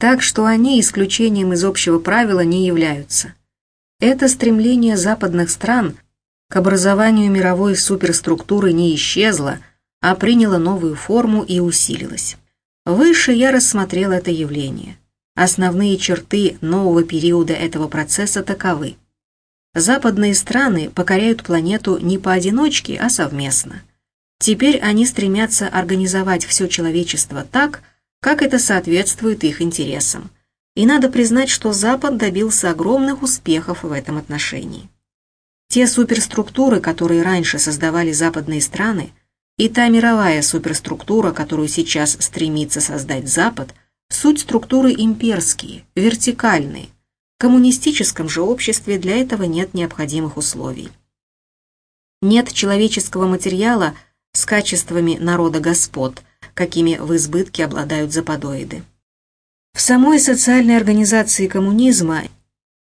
Speaker 1: Так что они исключением из общего правила не являются. Это стремление западных стран к образованию мировой суперструктуры не исчезло, а приняло новую форму и усилилось. Выше я рассмотрел это явление. Основные черты нового периода этого процесса таковы. Западные страны покоряют планету не поодиночке, а совместно. Теперь они стремятся организовать все человечество так, как это соответствует их интересам – и надо признать, что Запад добился огромных успехов в этом отношении. Те суперструктуры, которые раньше создавали западные страны, и та мировая суперструктура, которую сейчас стремится создать Запад, суть структуры имперские, вертикальные. В коммунистическом же обществе для этого нет необходимых условий. Нет человеческого материала с качествами народа господ, какими в избытке обладают западоиды. В самой социальной организации коммунизма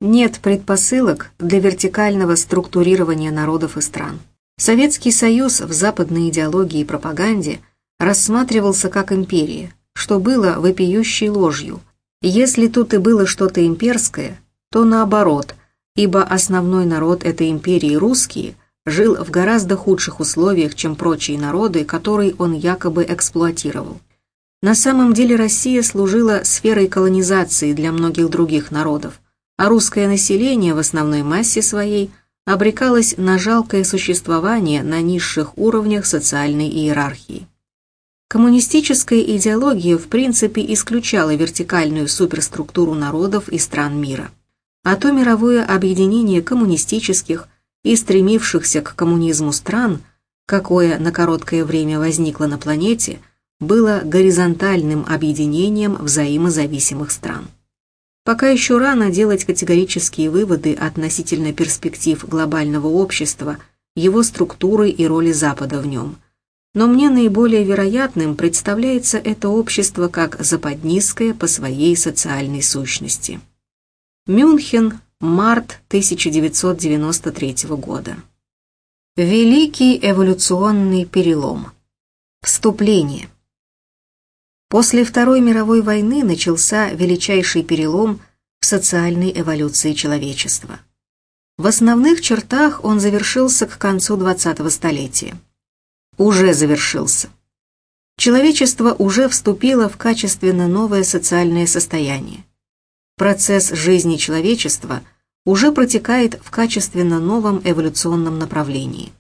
Speaker 1: нет предпосылок для вертикального структурирования народов и стран. Советский Союз в западной идеологии и пропаганде рассматривался как империя, что было вопиющей ложью. Если тут и было что-то имперское, то наоборот, ибо основной народ этой империи, русские, жил в гораздо худших условиях, чем прочие народы, которые он якобы эксплуатировал. На самом деле Россия служила сферой колонизации для многих других народов, а русское население в основной массе своей обрекалось на жалкое существование на низших уровнях социальной иерархии. Коммунистическая идеология в принципе исключала вертикальную суперструктуру народов и стран мира. А то мировое объединение коммунистических и стремившихся к коммунизму стран, какое на короткое время возникло на планете – было горизонтальным объединением взаимозависимых стран. Пока еще рано делать категорические выводы относительно перспектив глобального общества, его структуры и роли Запада в нем. Но мне наиболее вероятным представляется это общество как западнистское по своей социальной сущности. Мюнхен, март 1993 года. Великий эволюционный перелом. Вступление. После Второй мировой войны начался величайший перелом в социальной эволюции человечества. В основных чертах он завершился к концу 20-го столетия. Уже завершился. Человечество уже вступило в качественно новое социальное состояние. Процесс жизни человечества уже протекает в качественно новом эволюционном направлении.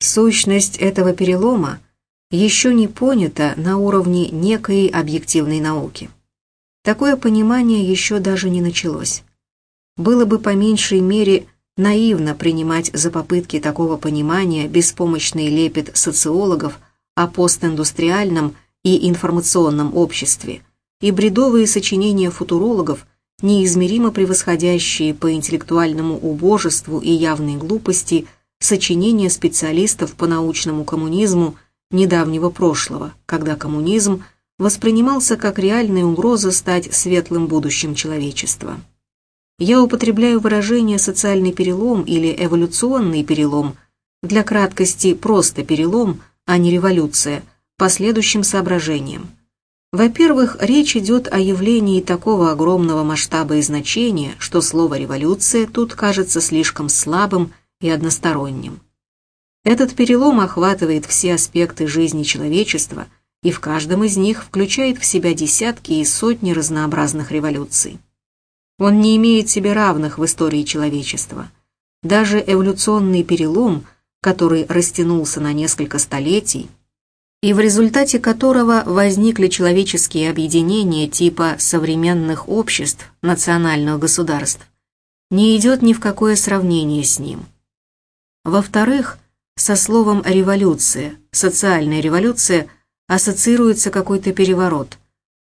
Speaker 1: Сущность этого перелома – еще не понято на уровне некой объективной науки. Такое понимание еще даже не началось. Было бы по меньшей мере наивно принимать за попытки такого понимания беспомощный лепет социологов о постиндустриальном и информационном обществе и бредовые сочинения футурологов, неизмеримо превосходящие по интеллектуальному убожеству и явной глупости сочинения специалистов по научному коммунизму – недавнего прошлого, когда коммунизм воспринимался как реальная угроза стать светлым будущим человечества. Я употребляю выражение «социальный перелом» или «эволюционный перелом», для краткости просто перелом, а не революция, по следующим соображениям. Во-первых, речь идет о явлении такого огромного масштаба и значения, что слово «революция» тут кажется слишком слабым и односторонним. Этот перелом охватывает все аспекты жизни человечества и в каждом из них включает в себя десятки и сотни разнообразных революций. Он не имеет себе равных в истории человечества. Даже эволюционный перелом, который растянулся на несколько столетий, и в результате которого возникли человеческие объединения типа современных обществ, национальных государств, не идет ни в какое сравнение с ним. Во-вторых, со словом «революция», «социальная революция» ассоциируется какой-то переворот,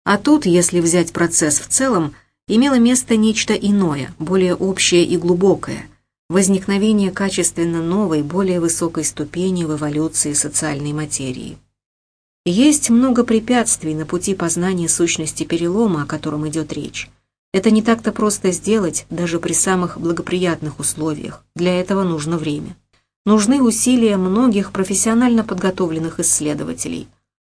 Speaker 1: а тут, если взять процесс в целом, имело место нечто иное, более общее и глубокое, возникновение качественно новой, более высокой ступени в эволюции социальной материи. Есть много препятствий на пути познания сущности перелома, о котором идет речь. Это не так-то просто сделать, даже при самых благоприятных условиях. Для этого нужно время. Нужны усилия многих профессионально подготовленных исследователей.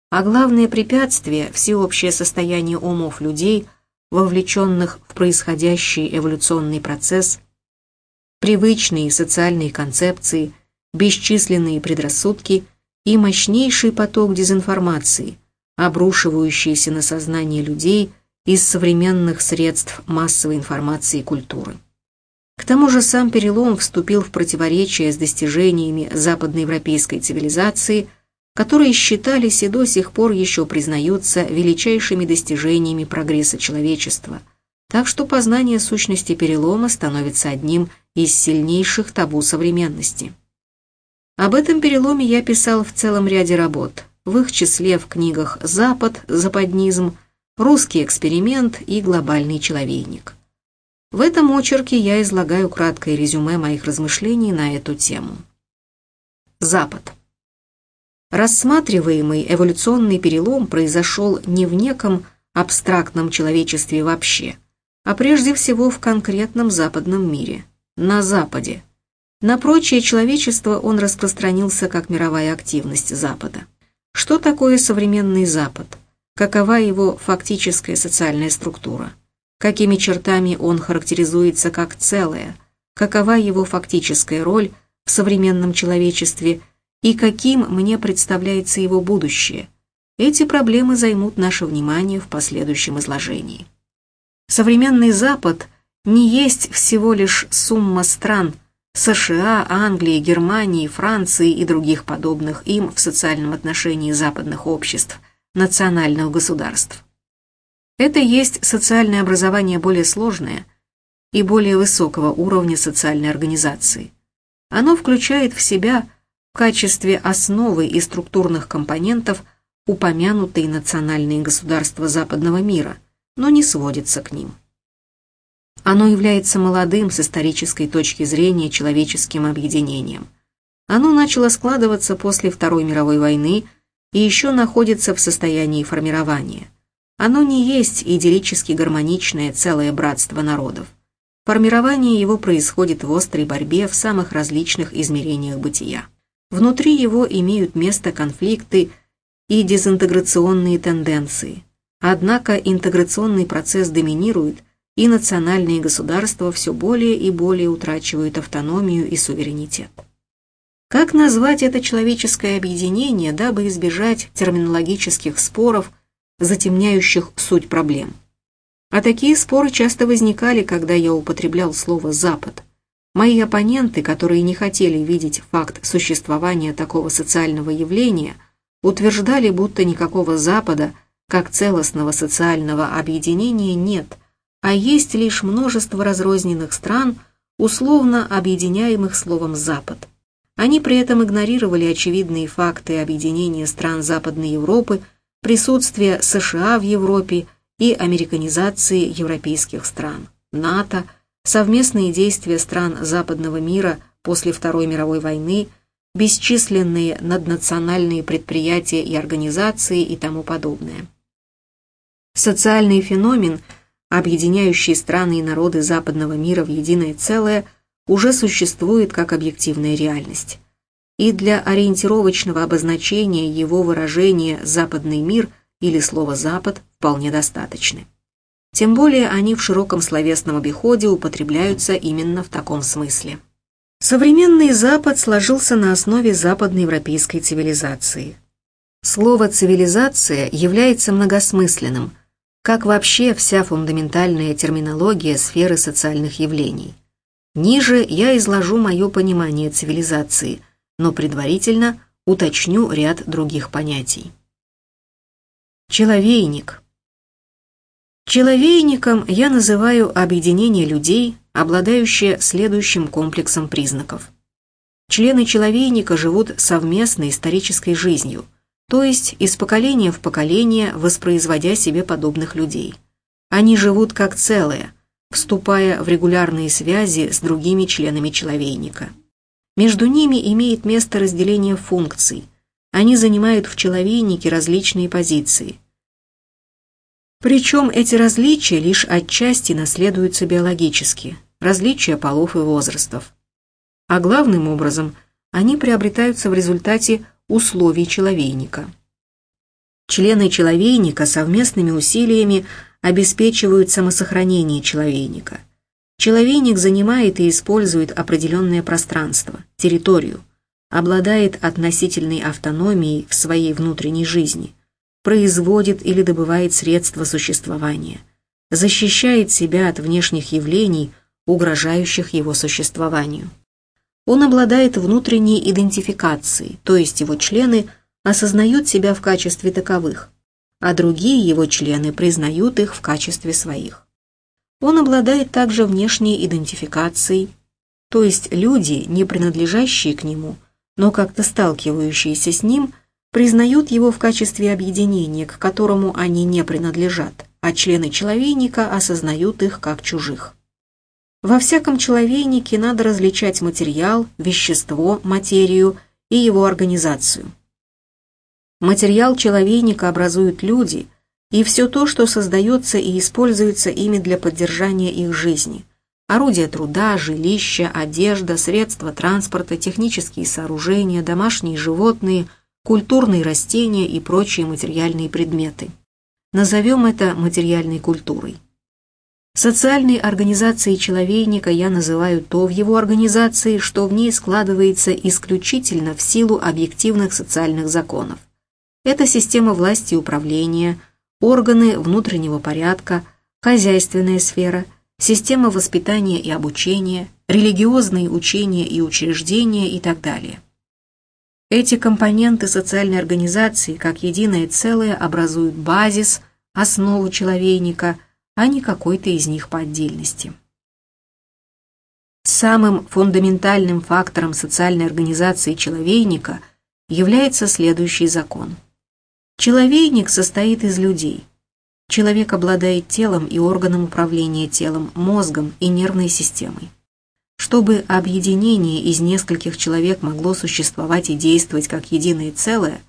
Speaker 1: А главное препятствие – всеобщее состояние умов людей, вовлеченных в происходящий эволюционный процесс, привычные социальные концепции, бесчисленные предрассудки – и мощнейший поток дезинформации, обрушивающийся на сознание людей из современных средств массовой информации и культуры. К тому же сам перелом вступил в противоречие с достижениями западноевропейской цивилизации, которые считались и до сих пор еще признаются величайшими достижениями прогресса человечества, так что познание сущности перелома становится одним из сильнейших табу современности. Об этом переломе я писал в целом ряде работ, в их числе в книгах «Запад», «Западнизм», «Русский эксперимент» и «Глобальный человейник». В этом очерке я излагаю краткое резюме моих размышлений на эту тему. Запад. Рассматриваемый эволюционный перелом произошел не в неком абстрактном человечестве вообще, а прежде всего в конкретном западном мире, на Западе, на прочее человечество он распространился как мировая активность Запада. Что такое современный Запад? Какова его фактическая социальная структура? Какими чертами он характеризуется как целое? Какова его фактическая роль в современном человечестве и каким мне представляется его будущее? Эти проблемы займут наше внимание в последующем изложении. Современный Запад не есть всего лишь сумма стран – США, Англии, Германии, Франции и других подобных им в социальном отношении западных обществ, национальных государств. Это есть социальное образование более сложное и более высокого уровня социальной организации. Оно включает в себя в качестве основы и структурных компонентов упомянутые национальные государства западного мира, но не сводится к ним. Оно является молодым с исторической точки зрения человеческим объединением. Оно начало складываться после Второй мировой войны и еще находится в состоянии формирования. Оно не есть идиллически гармоничное целое братство народов. Формирование его происходит в острой борьбе в самых различных измерениях бытия. Внутри его имеют место конфликты и дезинтеграционные тенденции. Однако интеграционный процесс доминирует – и национальные государства все более и более утрачивают автономию и суверенитет. Как назвать это человеческое объединение, дабы избежать терминологических споров, затемняющих суть проблем? А такие споры часто возникали, когда я употреблял слово «Запад». Мои оппоненты, которые не хотели видеть факт существования такого социального явления, утверждали, будто никакого Запада, как целостного социального объединения, нет – а есть лишь множество разрозненных стран, условно объединяемых словом «Запад». Они при этом игнорировали очевидные факты объединения стран Западной Европы, присутствия США в Европе и американизации европейских стран, НАТО, совместные действия стран западного мира после Второй мировой войны, бесчисленные наднациональные предприятия и организации и тому подобное. Социальный феномен – объединяющий страны и народы западного мира в единое целое, уже существует как объективная реальность. И для ориентировочного обозначения его выражения «западный мир» или слово «запад» вполне достаточны. Тем более они в широком словесном обиходе употребляются именно в таком смысле. Современный Запад сложился на основе западноевропейской цивилизации. Слово «цивилизация» является многосмысленным, как вообще вся фундаментальная терминология сферы социальных явлений. Ниже я изложу мое понимание цивилизации, но предварительно уточню ряд других понятий. Человейник. Человейником я называю объединение людей, обладающее следующим комплексом признаков. Члены человейника живут совместной исторической жизнью, то есть из поколения в поколение воспроизводя себе подобных людей. Они живут как целое, вступая в регулярные связи с другими членами человейника. Между ними имеет место разделение функций. Они занимают в человейнике различные позиции – причем эти различия лишь отчасти наследуются биологически, различия полов и возрастов. А главным образом они приобретаются в результате условий человейника. Члены человейника совместными усилиями обеспечивают самосохранение человейника. Человейник занимает и использует определенное пространство, территорию, обладает относительной автономией в своей внутренней жизни – производит или добывает средства существования, защищает себя от внешних явлений, угрожающих его существованию. Он обладает внутренней идентификацией, то есть его члены осознают себя в качестве таковых, а другие его члены признают их в качестве своих. Он обладает также внешней идентификацией, то есть люди, не принадлежащие к нему, но как-то сталкивающиеся с ним, признают его в качестве объединения, к которому они не принадлежат, а члены человейника осознают их как чужих. Во всяком человейнике надо различать материал, вещество, материю и его организацию. Материал человейника образуют люди и все то, что создается и используется ими для поддержания их жизни. Орудия труда, жилища, одежда, средства транспорта, технические сооружения, домашние животные – культурные растения и прочие материальные предметы. Назовем это материальной культурой. Социальной организацией человейника я называю то в его организации, что в ней складывается исключительно в силу объективных социальных законов. Это система власти и управления, органы внутреннего порядка, хозяйственная сфера, система воспитания и обучения, религиозные учения и учреждения и так далее. Эти компоненты социальной организации как единое целое образуют базис, основу человейника, а не какой-то из них по отдельности. Самым фундаментальным фактором социальной организации человейника является следующий закон. Человейник состоит из людей. Человек обладает телом и органом управления телом, мозгом и нервной системой. Чтобы объединение из нескольких человек могло существовать и действовать как единое целое,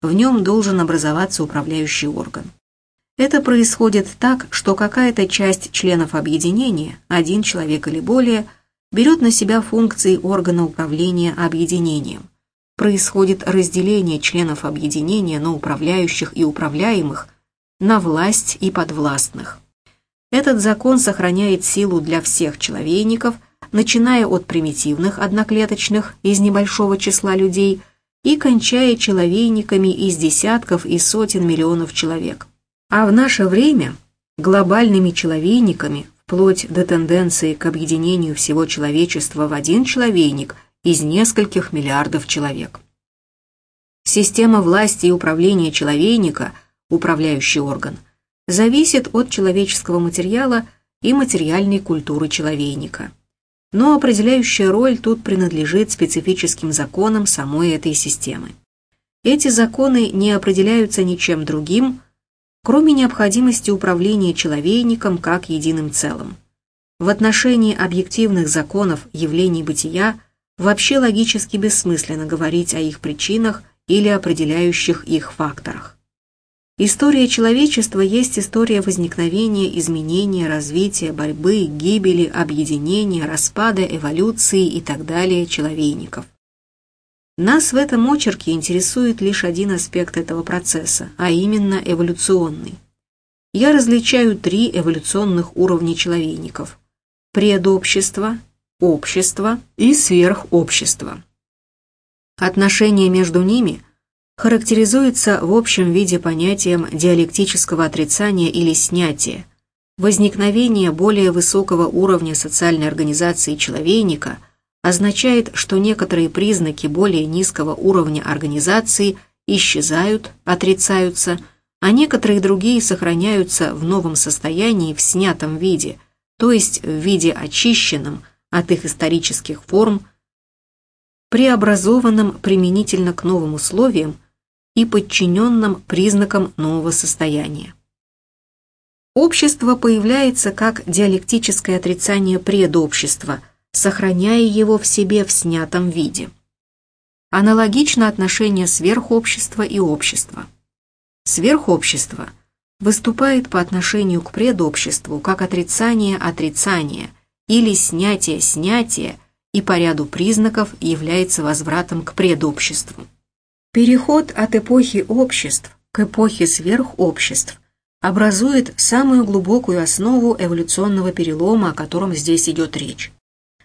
Speaker 1: в нем должен образоваться управляющий орган. Это происходит так, что какая-то часть членов объединения, один человек или более, берет на себя функции органа управления объединением. Происходит разделение членов объединения на управляющих и управляемых, на власть и подвластных. Этот закон сохраняет силу для всех человейников – начиная от примитивных одноклеточных из небольшого числа людей и кончая человейниками из десятков и сотен миллионов человек. А в наше время глобальными человейниками, вплоть до тенденции к объединению всего человечества в один человейник из нескольких миллиардов человек. Система власти и управления человейника, управляющий орган, зависит от человеческого материала и материальной культуры человейника но определяющая роль тут принадлежит специфическим законам самой этой системы. Эти законы не определяются ничем другим, кроме необходимости управления человейником как единым целым. В отношении объективных законов явлений бытия вообще логически бессмысленно говорить о их причинах или определяющих их факторах. История человечества есть история возникновения, изменения, развития, борьбы, гибели, объединения, распада, эволюции и так далее человейников. Нас в этом очерке интересует лишь один аспект этого процесса, а именно эволюционный. Я различаю три эволюционных уровня человейников. Предобщество, общество и сверхобщество. Отношения между ними характеризуются в общем виде понятием диалектического отрицания или снятия, возникновение более высокого уровня социальной организации человейника означает, что некоторые признаки более низкого уровня организации исчезают, отрицаются, а некоторые другие сохраняются в новом состоянии в снятом виде, то есть в виде очищенном от их исторических форм, преобразованном применительно к новым условиям и подчиненном признакам нового состояния. Общество появляется как диалектическое отрицание предобщества, сохраняя его в себе в снятом виде. Аналогично отношение сверхобщества и общества. Сверхобщество выступает по отношению к предобществу как отрицание отрицания или снятие снятия и по ряду признаков является возвратом к предобществу. Переход от эпохи обществ к эпохе сверхобществ образует самую глубокую основу эволюционного перелома, о котором здесь идет речь.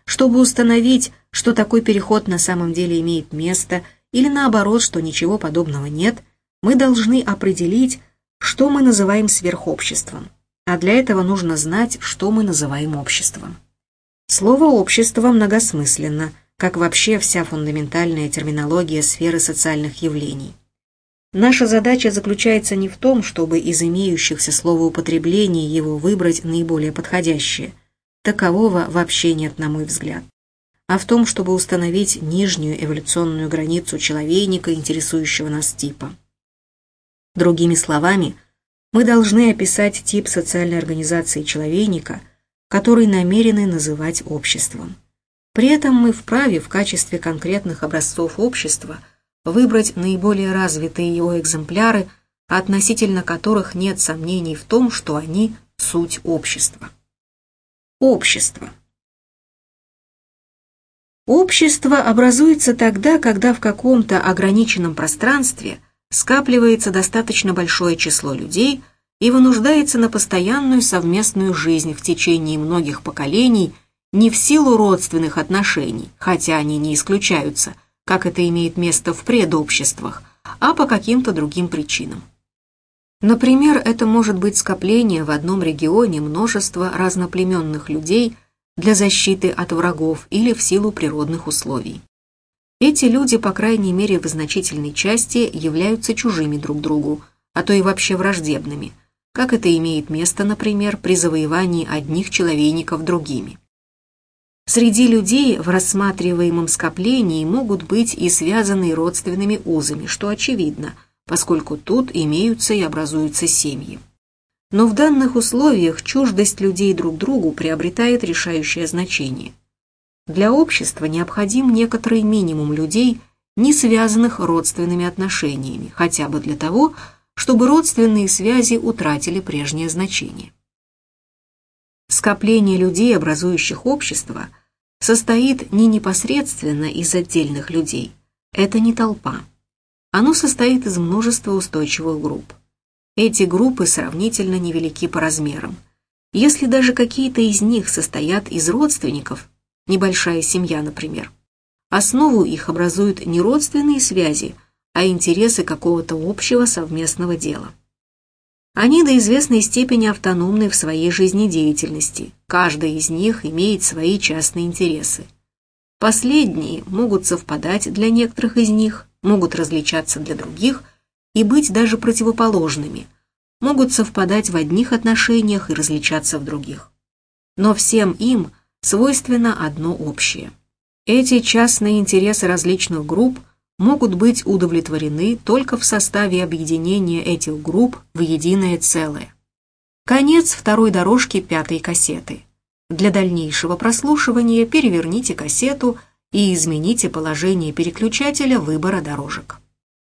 Speaker 1: Чтобы установить, что такой переход на самом деле имеет место, или наоборот, что ничего подобного нет, мы должны определить, что мы называем сверхобществом. А для этого нужно знать, что мы называем обществом. Слово «общество» многосмысленно, как вообще вся фундаментальная терминология сферы социальных явлений. Наша задача заключается не в том, чтобы из имеющихся словоупотреблений его выбрать наиболее подходящее. Такового вообще нет, на мой взгляд. А в том, чтобы установить нижнюю эволюционную границу человейника, интересующего нас типа. Другими словами, мы должны описать тип социальной организации человейника, который намерены называть обществом. При этом мы вправе в качестве конкретных образцов общества – выбрать наиболее развитые его экземпляры, относительно которых нет сомнений в том, что они – суть общества. Общество. Общество образуется тогда, когда в каком-то ограниченном пространстве скапливается достаточно большое число людей и вынуждается на постоянную совместную жизнь в течение многих поколений не в силу родственных отношений, хотя они не исключаются – как это имеет место в предобществах, а по каким-то другим причинам. Например, это может быть скопление в одном регионе множества разноплеменных людей для защиты от врагов или в силу природных условий. Эти люди, по крайней мере в значительной части, являются чужими друг другу, а то и вообще враждебными, как это имеет место, например, при завоевании одних человейников другими. Среди людей в рассматриваемом скоплении могут быть и связанные родственными узами, что очевидно, поскольку тут имеются и образуются семьи. Но в данных условиях чуждость людей друг другу приобретает решающее значение. Для общества необходим некоторый минимум людей, не связанных родственными отношениями, хотя бы для того, чтобы родственные связи утратили прежнее значение. Скопление людей, образующих общество – состоит не непосредственно из отдельных людей. Это не толпа. Оно состоит из множества устойчивых групп. Эти группы сравнительно невелики по размерам. Если даже какие-то из них состоят из родственников, небольшая семья, например, основу их образуют не родственные связи, а интересы какого-то общего совместного дела. Они до известной степени автономны в своей жизнедеятельности, каждый из них имеет свои частные интересы. Последние могут совпадать для некоторых из них, могут различаться для других и быть даже противоположными, могут совпадать в одних отношениях и различаться в других. Но всем им свойственно одно общее. Эти частные интересы различных групп могут быть удовлетворены только в составе объединения этих групп в единое целое. Конец второй дорожки пятой кассеты. Для дальнейшего прослушивания переверните кассету и измените положение переключателя выбора дорожек.